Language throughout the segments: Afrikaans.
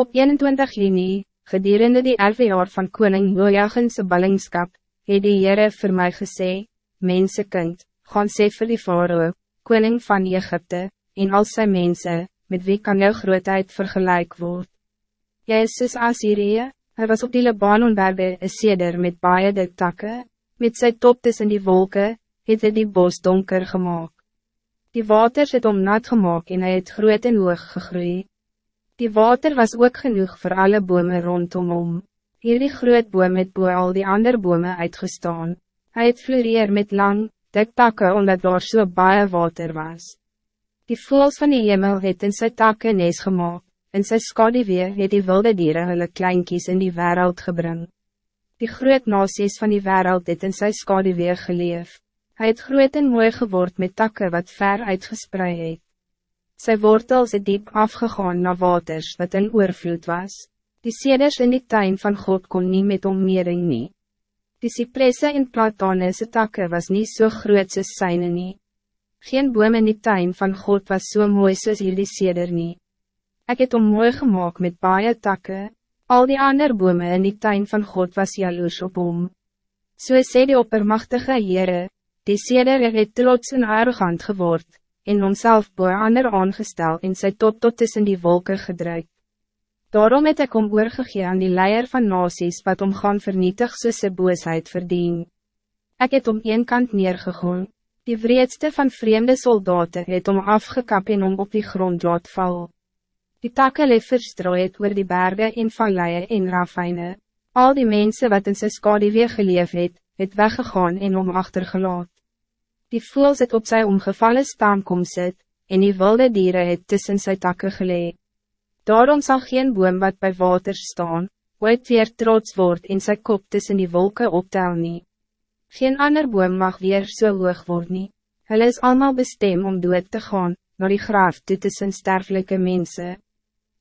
Op 21 juni, gedurende die elfde jaar van koning Jojagense ballingskap, het die Heere vir my gesê, Mensekind, gaan sê vir die Faroe, koning van Egypte, en al sy mense, met wie kan jou grootheid vergelijk word. Jy is soos Assyrië, hy was op die Libanonberge een seder met baie dik takke, met sy top tussen die wolken, het hy die bos donker gemaakt. Die waters het om nat gemaakt en hy het groot en hoog gegroeid. Die water was ook genoeg voor alle bomen rondom hom. Hierdie groot boom het boe al die andere bomen uitgestaan. Hij het floreer met lang, dik takke omdat daar so baie water was. Die voels van die hemel het in sy takke nees gemaakt, in sy skadewee het die wilde dieren hulle kleinkies in die wereld gebring. Die groot nasies van die wereld het in sy skadewee geleef. Hij het groot en mooi geword met takke wat ver uitgespreid het. Sy wortels het diep afgegaan na waters wat in oorvloed was. Die seders in die tuin van God kon niet met ommeering nie. Die cypresse en platanese takke was niet zo so groot soos syne nie. Geen boom in die tuin van God was zo so mooi soos hierdie seder nie. Ek het om mooi gemaakt met baie takke. Al die ander bome in die tuin van God was jaloers op hom. So sê die oppermachtige Heere, die seder het trots en arrogant geword, en homself boe ander aangestel en sy top tot tussen die wolken gedrukt. Daarom het ek om oorgegee aan die leier van nasies wat om gaan vernietig soos sy boosheid verdien. Ek het om een kant neergegooi, die vreedste van vreemde soldaten het om afgekap en om op die grond laat val. Die takke leef verstrooid oor die bergen en valleie en rafijne. Al die mensen wat in sy skadewee geleef het, het weggegaan en om achtergelaat. Die voels het op sy omgevallen staan kom sit, en die wilde dieren het tussen sy takke gelee. Daarom zal geen boom wat bij water staan, ooit weer trots word en sy kop tussen die wolken optel nie. Geen ander boom mag weer so hoog word nie. Hulle is allemaal bestem om dood te gaan, naar die graaf toe tussen sterfelijke mensen.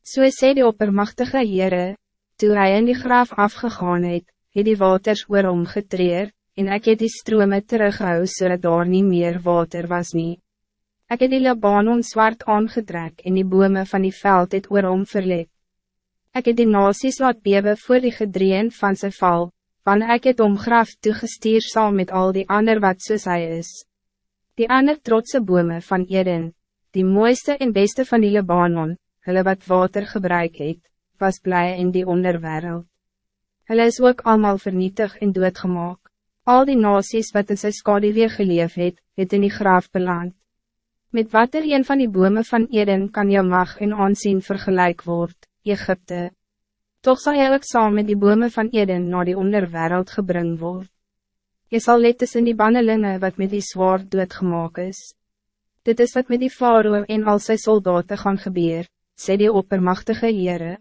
So sê die oppermachtige Heere, toe hy in die graaf afgegaan het, het die waters oor hom getreer, en ik het die strome terughou so dat daar nie meer water was nie. Ek het die Libanon zwart aangetrek en die bome van die veld het oor hom verlet. Ek het die nasies laat bewe voor die gedreen van sy val, van ek het omgraf toegestuur saam met al die ander wat soos hy is. Die ander trotse bome van Eden, die mooiste en beste van die Libanon, hulle wat water gebruik het, was blij in die onderwereld. Hulle is ook allemaal vernietig en doodgemaak. Al die nasies wat in sy skadewee geleef het, het in die graaf beland. Met wat er een van die bomen van Eden kan jou mag en aansien vergelijk word, Egypte. Toch zal jy ook saam met die bomen van Eden naar die onderwereld gebring word. Je zal let in die bannelinge wat met die zwaard doodgemaak is. Dit is wat met die faroe en al sy soldaten gaan gebeur, sê die oppermachtige Heere.